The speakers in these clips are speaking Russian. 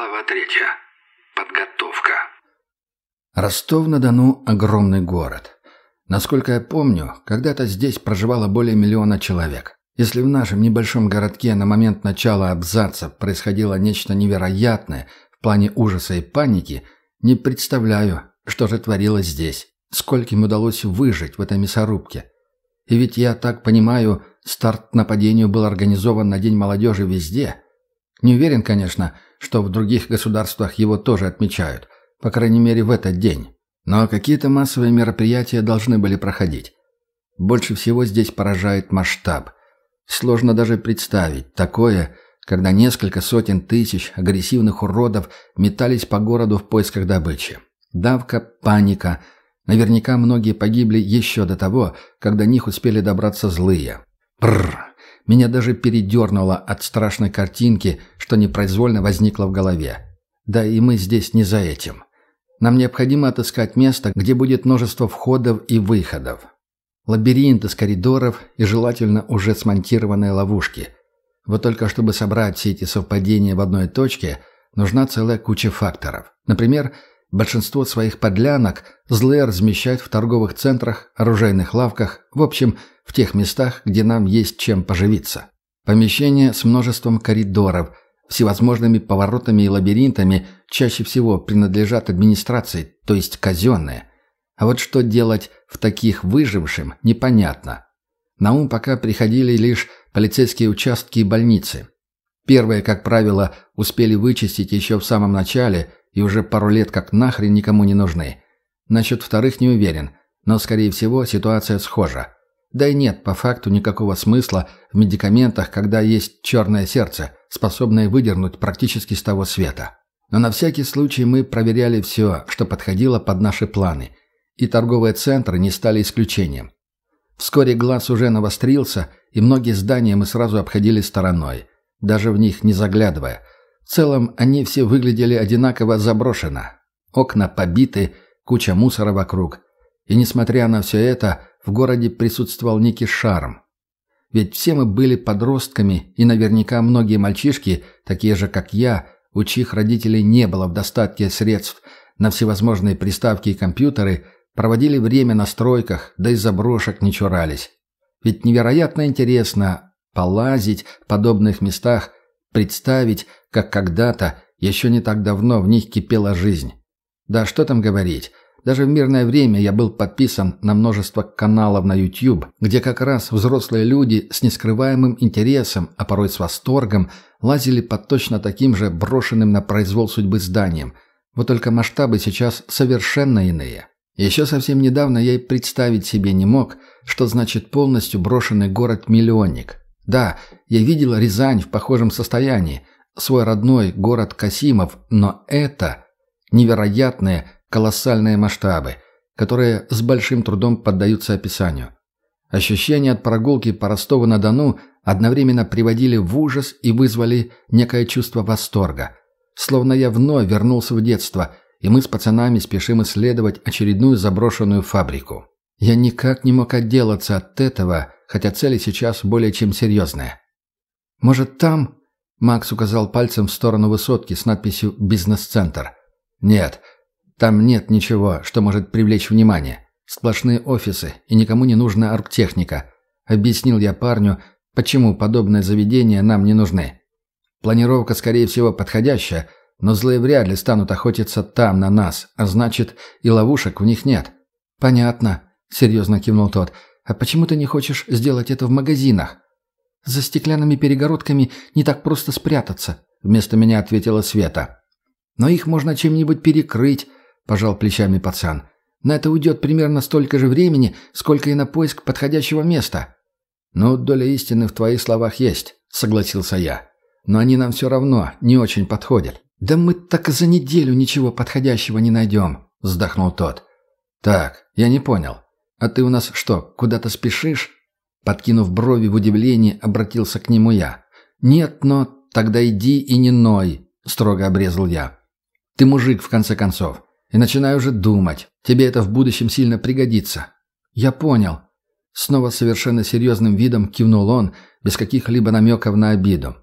Глава третья. Подготовка. Ростов-на-Дону – огромный город. Насколько я помню, когда-то здесь проживало более миллиона человек. Если в нашем небольшом городке на момент начала абзаца происходило нечто невероятное в плане ужаса и паники, не представляю, что же творилось здесь. Скольким удалось выжить в этой мясорубке. И ведь я так понимаю, старт нападению был организован на День молодежи везде. Не уверен, конечно, что в других государствах его тоже отмечают, по крайней мере в этот день. Но какие-то массовые мероприятия должны были проходить. Больше всего здесь поражает масштаб. Сложно даже представить такое, когда несколько сотен тысяч агрессивных уродов метались по городу в поисках добычи. Давка, паника. Наверняка многие погибли еще до того, когда до них успели добраться злые. Бррр. Меня даже передернуло от страшной картинки, что непроизвольно возникло в голове. Да и мы здесь не за этим. Нам необходимо отыскать место, где будет множество входов и выходов. Лабиринт из коридоров и желательно уже смонтированные ловушки. Вот только чтобы собрать все эти совпадения в одной точке, нужна целая куча факторов. Например, большинство своих подлянок злые размещают в торговых центрах, оружейных лавках, в общем, в тех местах, где нам есть чем поживиться. Помещения с множеством коридоров, всевозможными поворотами и лабиринтами чаще всего принадлежат администрации, то есть казенные. А вот что делать в таких выжившим, непонятно. На ум пока приходили лишь полицейские участки и больницы. Первые, как правило, успели вычистить еще в самом начале и уже пару лет как нахрен никому не нужны. Насчет вторых не уверен, но, скорее всего, ситуация схожа. Да и нет по факту никакого смысла в медикаментах, когда есть черное сердце, способное выдернуть практически с того света. Но на всякий случай мы проверяли все, что подходило под наши планы, и торговые центры не стали исключением. Вскоре глаз уже навострился, и многие здания мы сразу обходили стороной, даже в них не заглядывая. В целом они все выглядели одинаково заброшенно. Окна побиты, куча мусора вокруг. И несмотря на все это, в городе присутствовал некий шарм. Ведь все мы были подростками, и наверняка многие мальчишки, такие же, как я, у чьих родителей не было в достатке средств на всевозможные приставки и компьютеры, проводили время на стройках, да и заброшек не чурались. Ведь невероятно интересно полазить в подобных местах, представить, как когда-то, еще не так давно, в них кипела жизнь. Да что там говорить, даже в мирное время я был подписан на множество каналов на YouTube, где как раз взрослые люди с нескрываемым интересом, а порой с восторгом, лазили под точно таким же брошенным на произвол судьбы зданием. Вот только масштабы сейчас совершенно иные. Еще совсем недавно я и представить себе не мог, что значит полностью брошенный город-миллионник. Да, я видел Рязань в похожем состоянии, свой родной город Касимов, но это невероятное – колоссальные масштабы, которые с большим трудом поддаются описанию. Ощущения от прогулки по Ростову-на-Дону одновременно приводили в ужас и вызвали некое чувство восторга. Словно я вновь вернулся в детство, и мы с пацанами спешим исследовать очередную заброшенную фабрику. Я никак не мог отделаться от этого, хотя цели сейчас более чем серьезные. «Может, там?» – Макс указал пальцем в сторону высотки с надписью «Бизнес-центр». «Нет, там нет ничего, что может привлечь внимание. Сплошные офисы, и никому не нужна арктехника. Объяснил я парню, почему подобные заведения нам не нужны. Планировка, скорее всего, подходящая, но злые вряд ли станут охотиться там на нас, а значит, и ловушек в них нет. «Понятно», — серьезно кивнул тот. «А почему ты не хочешь сделать это в магазинах?» «За стеклянными перегородками не так просто спрятаться», — вместо меня ответила Света. «Но их можно чем-нибудь перекрыть, пожал плечами пацан. «На это уйдет примерно столько же времени, сколько и на поиск подходящего места». «Ну, доля истины в твоих словах есть», — согласился я. «Но они нам все равно не очень подходят». «Да мы так и за неделю ничего подходящего не найдем», — вздохнул тот. «Так, я не понял. А ты у нас что, куда-то спешишь?» Подкинув брови в удивлении, обратился к нему я. «Нет, но тогда иди и не ной», — строго обрезал я. «Ты мужик, в конце концов. И начинаю уже думать. Тебе это в будущем сильно пригодится. Я понял. Снова совершенно серьезным видом кивнул он, без каких-либо намеков на обиду.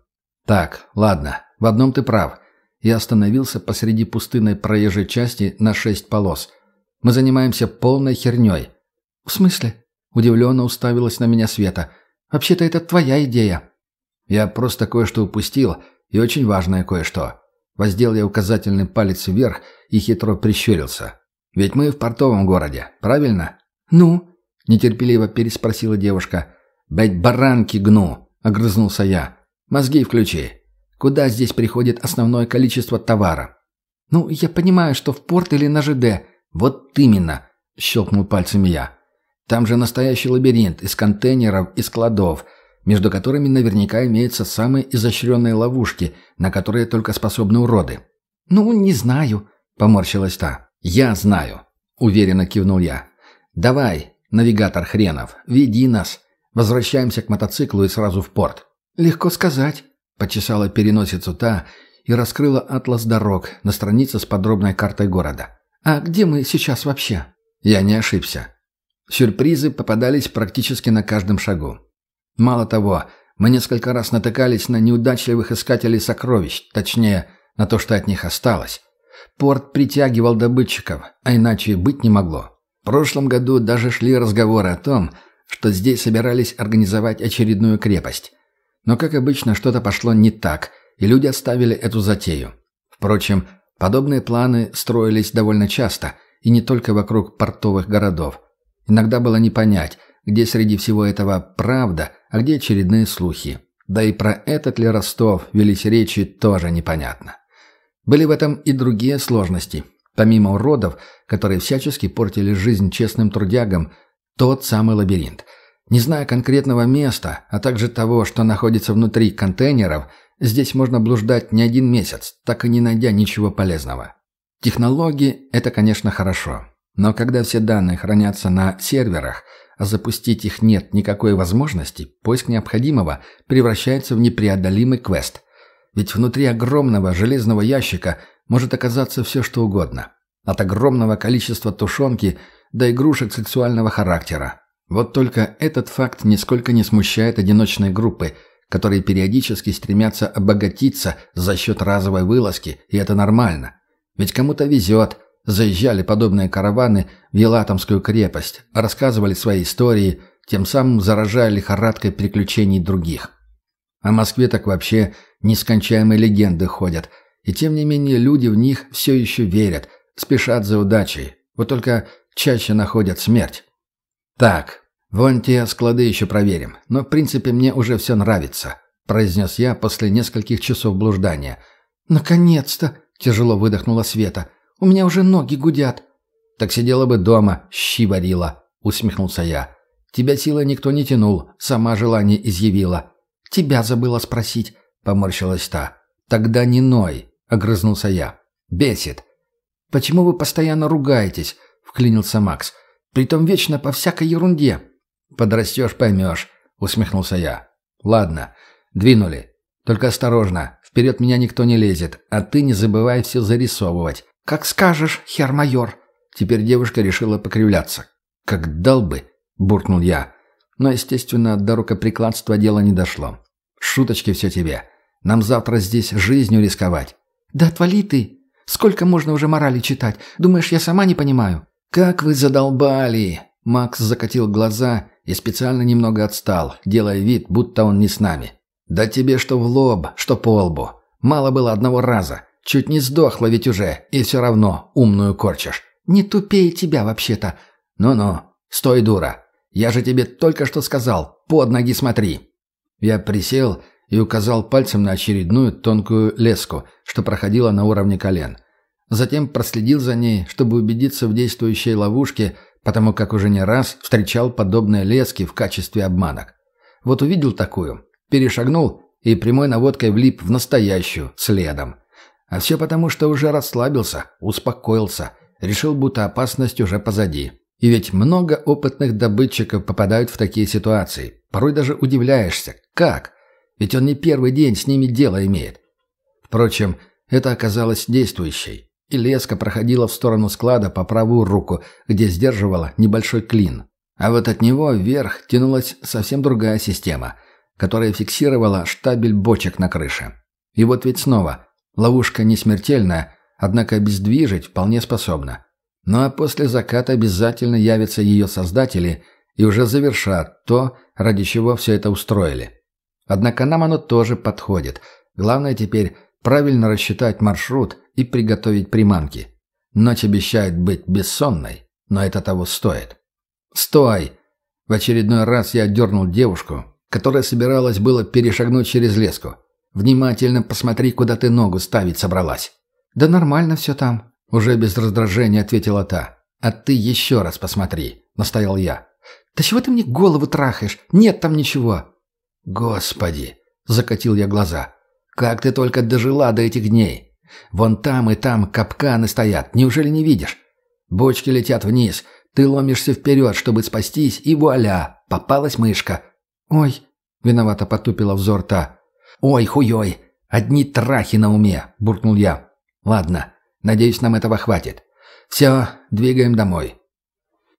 Так, ладно, в одном ты прав. и остановился посреди пустынной проезжей части на шесть полос. «Мы занимаемся полной херней». «В смысле?» – удивленно уставилась на меня Света. «Вообще-то это твоя идея». «Я просто кое-что упустил, и очень важное кое-что». Воздел я указательный палец вверх и хитро прищурился. «Ведь мы в портовом городе, правильно?» «Ну?» – нетерпеливо переспросила девушка. «Бать баранки гну!» – огрызнулся я. «Мозги включи. Куда здесь приходит основное количество товара?» «Ну, я понимаю, что в порт или на ЖД». «Вот именно!» – щелкнул пальцами я. «Там же настоящий лабиринт из контейнеров и складов, между которыми наверняка имеются самые изощренные ловушки, на которые только способны уроды». «Ну, не знаю», – поморщилась та. «Я знаю», – уверенно кивнул я. «Давай, навигатор хренов, веди нас. Возвращаемся к мотоциклу и сразу в порт». «Легко сказать», — почесала переносицу та и раскрыла атлас дорог на странице с подробной картой города. «А где мы сейчас вообще?» Я не ошибся. Сюрпризы попадались практически на каждом шагу. Мало того, мы несколько раз натыкались на неудачливых искателей сокровищ, точнее, на то, что от них осталось. Порт притягивал добытчиков, а иначе быть не могло. В прошлом году даже шли разговоры о том, что здесь собирались организовать очередную крепость. Но, как обычно, что-то пошло не так, и люди оставили эту затею. Впрочем, подобные планы строились довольно часто, и не только вокруг портовых городов. Иногда было не понять, где среди всего этого правда, а где очередные слухи. Да и про этот ли Ростов велись речи тоже непонятно. Были в этом и другие сложности. Помимо уродов, которые всячески портили жизнь честным трудягам, тот самый лабиринт. Не зная конкретного места, а также того, что находится внутри контейнеров, здесь можно блуждать не один месяц, так и не найдя ничего полезного. Технологии – это, конечно, хорошо. Но когда все данные хранятся на серверах, а запустить их нет никакой возможности, поиск необходимого превращается в непреодолимый квест. Ведь внутри огромного железного ящика может оказаться все что угодно. От огромного количества тушенки до игрушек сексуального характера. Вот только этот факт нисколько не смущает одиночные группы, которые периодически стремятся обогатиться за счет разовой вылазки, и это нормально. Ведь кому-то везет. Заезжали подобные караваны в Елатомскую крепость, рассказывали свои истории, тем самым заражая лихорадкой приключений других. О Москве так вообще нескончаемые легенды ходят, и тем не менее люди в них все еще верят, спешат за удачей. Вот только чаще находят смерть. Так, вон те склады еще проверим, но в принципе мне уже все нравится, произнес я после нескольких часов блуждания. Наконец-то! Тяжело выдохнула Света. У меня уже ноги гудят. Так сидела бы дома, щи варила, усмехнулся я. Тебя сила никто не тянул, сама желание изъявила. Тебя забыла спросить, поморщилась та. Тогда не ной, огрызнулся я. Бесит. Почему вы постоянно ругаетесь? вклинился Макс. Притом вечно по всякой ерунде. Подрастешь, поймешь, усмехнулся я. Ладно, двинули. Только осторожно, вперед меня никто не лезет, а ты не забывай все зарисовывать. Как скажешь, хер-майор. Теперь девушка решила покривляться. Как дал бы, буркнул я. Но, естественно, до рукоприкладства дело не дошло. Шуточки все тебе. Нам завтра здесь жизнью рисковать. Да отвали ты. Сколько можно уже морали читать? Думаешь, я сама не понимаю? «Как вы задолбали!» Макс закатил глаза и специально немного отстал, делая вид, будто он не с нами. «Да тебе что в лоб, что по лбу. Мало было одного раза. Чуть не сдохла ведь уже, и все равно умную корчишь». «Не тупее тебя вообще-то». «Ну-ну, стой, дура. Я же тебе только что сказал, под ноги смотри». Я присел и указал пальцем на очередную тонкую леску, что проходила на уровне колен. Затем проследил за ней, чтобы убедиться в действующей ловушке, потому как уже не раз встречал подобные лески в качестве обманок. Вот увидел такую, перешагнул и прямой наводкой влип в настоящую, следом. А все потому, что уже расслабился, успокоился, решил, будто опасность уже позади. И ведь много опытных добытчиков попадают в такие ситуации. Порой даже удивляешься, как? Ведь он не первый день с ними дело имеет. Впрочем, это оказалось действующей и леска проходила в сторону склада по правую руку, где сдерживала небольшой клин. А вот от него вверх тянулась совсем другая система, которая фиксировала штабель бочек на крыше. И вот ведь снова Ловушка не смертельная, однако обездвижить вполне способна. Ну а после заката обязательно явятся ее создатели и уже завершат то, ради чего все это устроили. Однако нам оно тоже подходит. Главное теперь правильно рассчитать маршрут и приготовить приманки. Ночь обещает быть бессонной, но это того стоит. «Стой!» В очередной раз я дернул девушку, которая собиралась было перешагнуть через леску. «Внимательно посмотри, куда ты ногу ставить собралась». «Да нормально все там», — уже без раздражения ответила та. «А ты еще раз посмотри», — настоял я. «Да чего ты мне голову трахаешь? Нет там ничего». «Господи!» — закатил я глаза. «Как ты только дожила до этих дней! Вон там и там капканы стоят, неужели не видишь? Бочки летят вниз, ты ломишься вперед, чтобы спастись, и вуаля, попалась мышка. «Ой!» — виновато потупила взор та. «Ой, хуёй! Одни трахи на уме!» — буркнул я. «Ладно, надеюсь, нам этого хватит. Все, двигаем домой».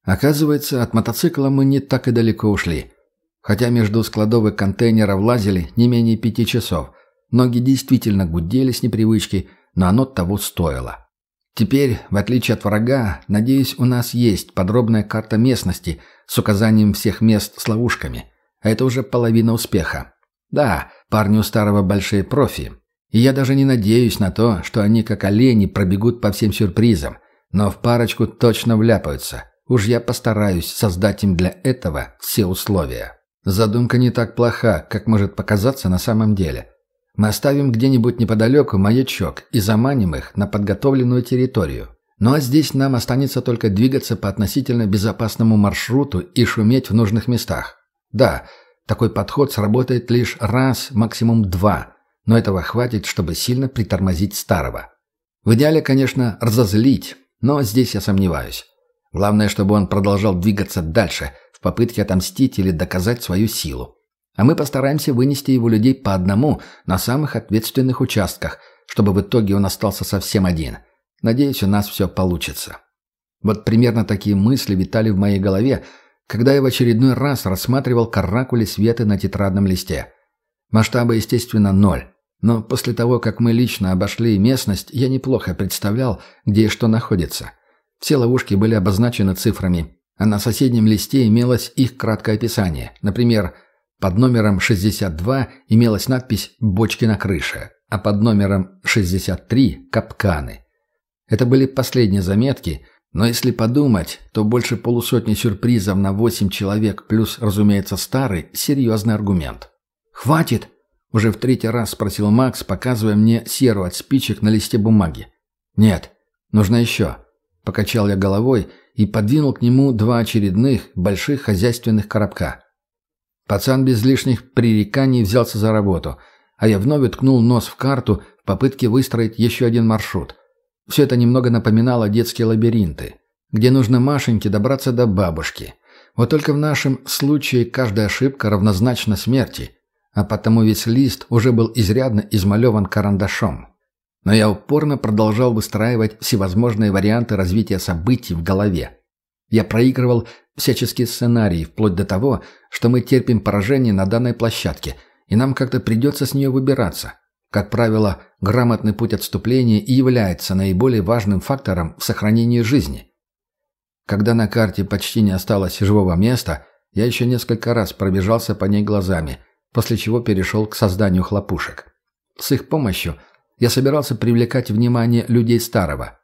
Оказывается, от мотоцикла мы не так и далеко ушли. Хотя между складовых контейнеров лазили не менее пяти часов. Ноги действительно гудели с непривычки, но оно того стоило. Теперь, в отличие от врага, надеюсь, у нас есть подробная карта местности с указанием всех мест с ловушками – а это уже половина успеха. Да, парни у старого большие профи. И я даже не надеюсь на то, что они как олени пробегут по всем сюрпризам. Но в парочку точно вляпаются. Уж я постараюсь создать им для этого все условия. Задумка не так плоха, как может показаться на самом деле. Мы оставим где-нибудь неподалеку маячок и заманим их на подготовленную территорию. Ну а здесь нам останется только двигаться по относительно безопасному маршруту и шуметь в нужных местах. Да, такой подход сработает лишь раз, максимум два, но этого хватит, чтобы сильно притормозить старого. В идеале, конечно, разозлить, но здесь я сомневаюсь. Главное, чтобы он продолжал двигаться дальше, в попытке отомстить или доказать свою силу. А мы постараемся вынести его людей по одному на самых ответственных участках, чтобы в итоге он остался совсем один. Надеюсь, у нас все получится. Вот примерно такие мысли витали в моей голове, когда я в очередной раз рассматривал каракули Светы на тетрадном листе. Масштаба, естественно, ноль. Но после того, как мы лично обошли местность, я неплохо представлял, где и что находится. Все ловушки были обозначены цифрами, а на соседнем листе имелось их краткое описание. Например, под номером 62 имелась надпись «Бочки на крыше», а под номером 63 – «Капканы». Это были последние заметки – но если подумать, то больше полусотни сюрпризов на восемь человек плюс, разумеется, старый – серьезный аргумент. «Хватит!» – уже в третий раз спросил Макс, показывая мне серу от спичек на листе бумаги. «Нет, нужно еще». Покачал я головой и подвинул к нему два очередных больших хозяйственных коробка. Пацан без лишних пререканий взялся за работу, а я вновь уткнул нос в карту в попытке выстроить еще один маршрут – все это немного напоминало детские лабиринты, где нужно Машеньке добраться до бабушки. Вот только в нашем случае каждая ошибка равнозначна смерти, а потому весь лист уже был изрядно измалеван карандашом. Но я упорно продолжал выстраивать всевозможные варианты развития событий в голове. Я проигрывал всяческие сценарии, вплоть до того, что мы терпим поражение на данной площадке, и нам как-то придется с нее выбираться. Как правило, грамотный путь отступления и является наиболее важным фактором в сохранении жизни. Когда на карте почти не осталось живого места, я еще несколько раз пробежался по ней глазами, после чего перешел к созданию хлопушек. С их помощью я собирался привлекать внимание людей старого.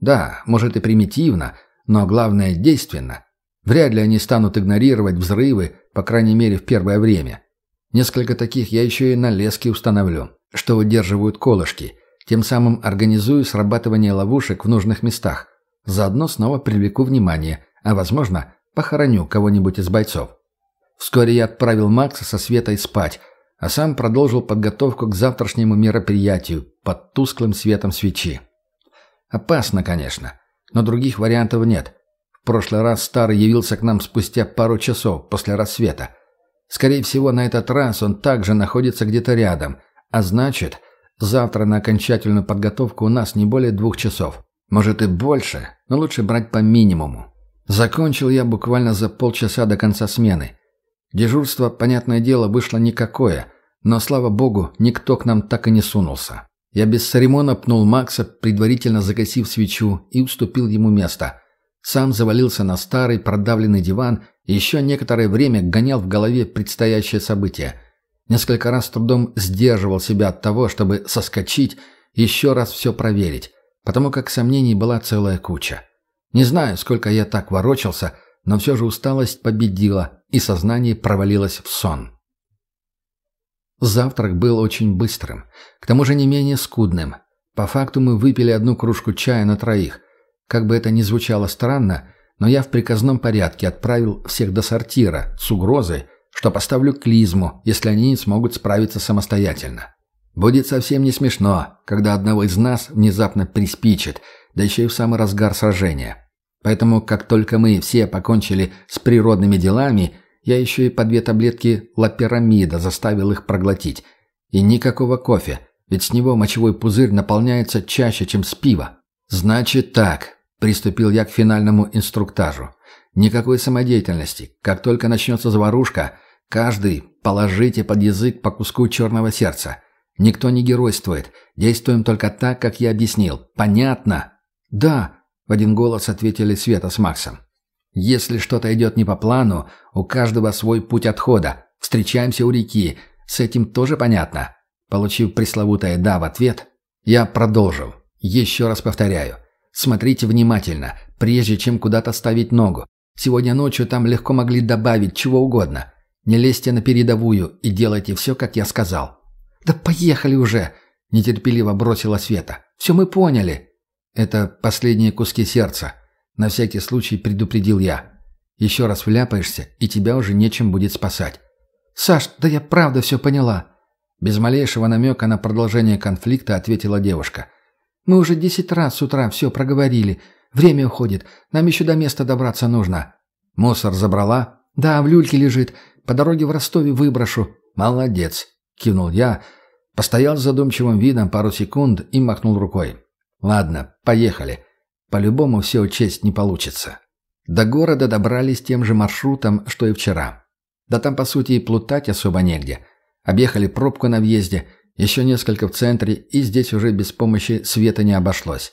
Да, может и примитивно, но главное действенно. Вряд ли они станут игнорировать взрывы, по крайней мере в первое время. Несколько таких я еще и на леске установлю что удерживают колышки, тем самым организую срабатывание ловушек в нужных местах. Заодно снова привлеку внимание, а, возможно, похороню кого-нибудь из бойцов. Вскоре я отправил Макса со Светой спать, а сам продолжил подготовку к завтрашнему мероприятию под тусклым светом свечи. Опасно, конечно, но других вариантов нет. В прошлый раз Старый явился к нам спустя пару часов после рассвета. Скорее всего, на этот раз он также находится где-то рядом – а значит, завтра на окончательную подготовку у нас не более двух часов. Может и больше, но лучше брать по минимуму. Закончил я буквально за полчаса до конца смены. Дежурство, понятное дело, вышло никакое, но, слава богу, никто к нам так и не сунулся. Я без церемона пнул Макса, предварительно загасив свечу, и уступил ему место. Сам завалился на старый продавленный диван и еще некоторое время гонял в голове предстоящее событие. Несколько раз с трудом сдерживал себя от того, чтобы соскочить еще раз все проверить, потому как сомнений была целая куча. Не знаю, сколько я так ворочался, но все же усталость победила, и сознание провалилось в сон. Завтрак был очень быстрым, к тому же не менее скудным. По факту мы выпили одну кружку чая на троих. Как бы это ни звучало странно, но я в приказном порядке отправил всех до сортира с угрозой, что поставлю клизму, если они не смогут справиться самостоятельно. Будет совсем не смешно, когда одного из нас внезапно приспичит, да еще и в самый разгар сражения. Поэтому, как только мы все покончили с природными делами, я еще и по две таблетки лапирамида заставил их проглотить. И никакого кофе, ведь с него мочевой пузырь наполняется чаще, чем с пива. «Значит так», — приступил я к финальному инструктажу. «Никакой самодеятельности. Как только начнется заварушка, каждый положите под язык по куску черного сердца. Никто не геройствует. Действуем только так, как я объяснил. Понятно?» «Да», — в один голос ответили Света с Максом. Если что-то идет не по плану, у каждого свой путь отхода. Встречаемся у реки. С этим тоже понятно. Получив пресловутое «да» в ответ, я продолжил. Еще раз повторяю. Смотрите внимательно, прежде чем куда-то ставить ногу. Сегодня ночью там легко могли добавить чего угодно. Не лезьте на передовую и делайте все, как я сказал. «Да поехали уже!» – нетерпеливо бросила Света. «Все мы поняли». Это последние куски сердца. На всякий случай предупредил я. Еще раз вляпаешься, и тебя уже нечем будет спасать. «Саш, да я правда все поняла». Без малейшего намека на продолжение конфликта ответила девушка. «Мы уже десять раз с утра все проговорили. Время уходит. Нам еще до места добраться нужно». «Мусор забрала?» «Да, в люльке лежит. По дороге в Ростове выброшу». «Молодец», — кивнул я, постоял с задумчивым видом пару секунд и махнул рукой. «Ладно, поехали. По-любому все учесть не получится. До города добрались тем же маршрутом, что и вчера. Да там, по сути, и плутать особо негде. Объехали пробку на въезде, еще несколько в центре, и здесь уже без помощи света не обошлось.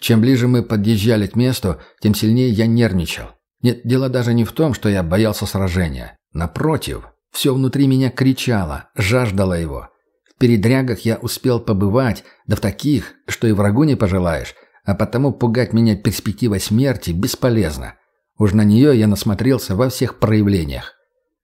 Чем ближе мы подъезжали к месту, тем сильнее я нервничал. Нет, дело даже не в том, что я боялся сражения. Напротив, все внутри меня кричало, жаждало его. В передрягах я успел побывать, да в таких, что и врагу не пожелаешь, а потому пугать меня перспектива смерти бесполезно. Уж на нее я насмотрелся во всех проявлениях.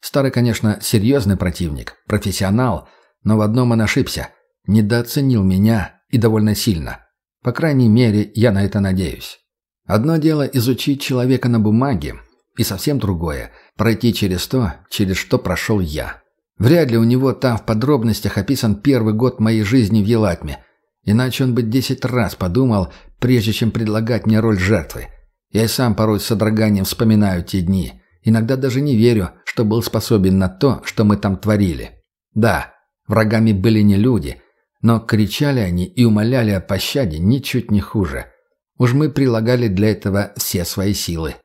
Старый, конечно, серьезный противник, профессионал, но в одном он ошибся. Недооценил меня и довольно сильно. По крайней мере, я на это надеюсь. Одно дело изучить человека на бумаге, и совсем другое – пройти через то, через что прошел я. Вряд ли у него там в подробностях описан первый год моей жизни в Елатме – Иначе он бы десять раз подумал, прежде чем предлагать мне роль жертвы. Я и сам порой с содроганием вспоминаю те дни. Иногда даже не верю, что был способен на то, что мы там творили. Да, врагами были не люди, но кричали они и умоляли о пощаде ничуть не хуже. Уж мы прилагали для этого все свои силы.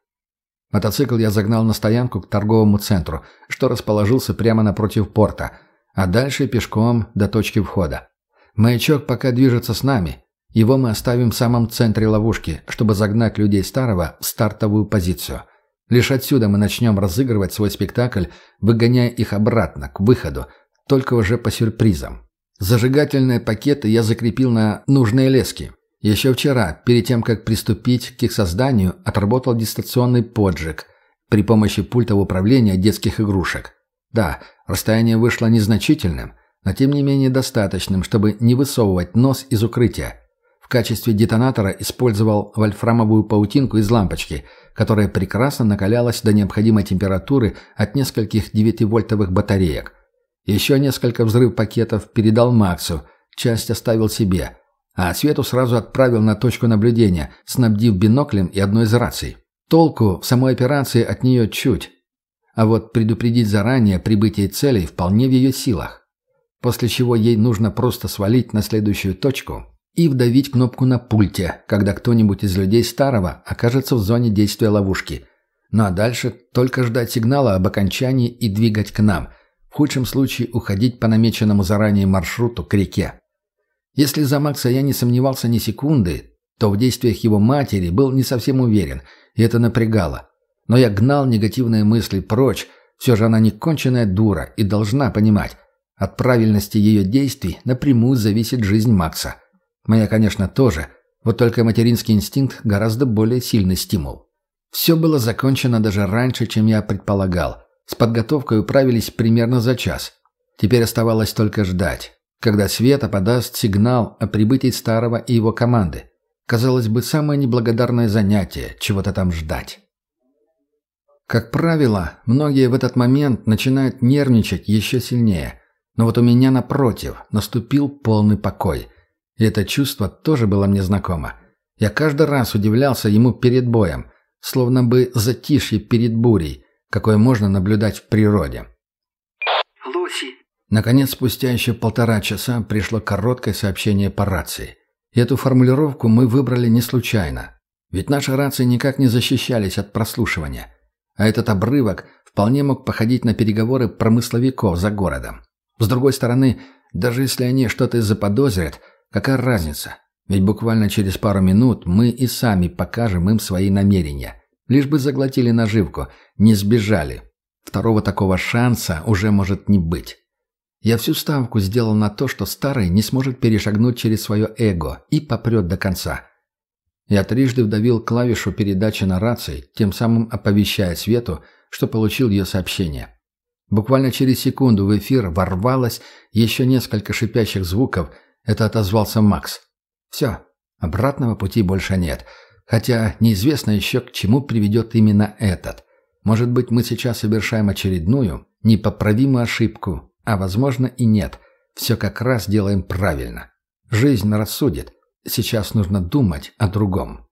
Мотоцикл я загнал на стоянку к торговому центру, что расположился прямо напротив порта, а дальше пешком до точки входа. Маячок пока движется с нами. Его мы оставим в самом центре ловушки, чтобы загнать людей старого в стартовую позицию. Лишь отсюда мы начнем разыгрывать свой спектакль, выгоняя их обратно, к выходу, только уже по сюрпризам. Зажигательные пакеты я закрепил на нужные лески. Еще вчера, перед тем, как приступить к их созданию, отработал дистанционный поджиг при помощи пульта управления детских игрушек. Да, расстояние вышло незначительным – но тем не менее достаточным, чтобы не высовывать нос из укрытия. В качестве детонатора использовал вольфрамовую паутинку из лампочки, которая прекрасно накалялась до необходимой температуры от нескольких 9-вольтовых батареек. Еще несколько взрыв-пакетов передал Максу, часть оставил себе, а Свету сразу отправил на точку наблюдения, снабдив биноклем и одной из раций. Толку в самой операции от нее чуть, а вот предупредить заранее прибытие целей вполне в ее силах после чего ей нужно просто свалить на следующую точку и вдавить кнопку на пульте, когда кто-нибудь из людей старого окажется в зоне действия ловушки. Ну а дальше только ждать сигнала об окончании и двигать к нам, в худшем случае уходить по намеченному заранее маршруту к реке. Если за Макса я не сомневался ни секунды, то в действиях его матери был не совсем уверен, и это напрягало. Но я гнал негативные мысли прочь, все же она не конченая дура и должна понимать, от правильности ее действий напрямую зависит жизнь Макса. Моя, конечно, тоже, вот только материнский инстинкт гораздо более сильный стимул. Все было закончено даже раньше, чем я предполагал. С подготовкой управились примерно за час. Теперь оставалось только ждать, когда Света подаст сигнал о прибытии Старого и его команды. Казалось бы, самое неблагодарное занятие – чего-то там ждать. Как правило, многие в этот момент начинают нервничать еще сильнее. Но вот у меня, напротив, наступил полный покой. И это чувство тоже было мне знакомо. Я каждый раз удивлялся ему перед боем, словно бы затишье перед бурей, какое можно наблюдать в природе. Лоси. Наконец, спустя еще полтора часа пришло короткое сообщение по рации. И эту формулировку мы выбрали не случайно. Ведь наши рации никак не защищались от прослушивания. А этот обрывок вполне мог походить на переговоры промысловиков за городом. С другой стороны, даже если они что-то заподозрят, какая разница? Ведь буквально через пару минут мы и сами покажем им свои намерения. Лишь бы заглотили наживку, не сбежали. Второго такого шанса уже может не быть. Я всю ставку сделал на то, что старый не сможет перешагнуть через свое эго и попрет до конца. Я трижды вдавил клавишу передачи на рации, тем самым оповещая Свету, что получил ее сообщение. Буквально через секунду в эфир ворвалось еще несколько шипящих звуков. Это отозвался Макс. Все, обратного пути больше нет. Хотя неизвестно еще, к чему приведет именно этот. Может быть, мы сейчас совершаем очередную, непоправимую ошибку, а возможно и нет. Все как раз делаем правильно. Жизнь рассудит. Сейчас нужно думать о другом.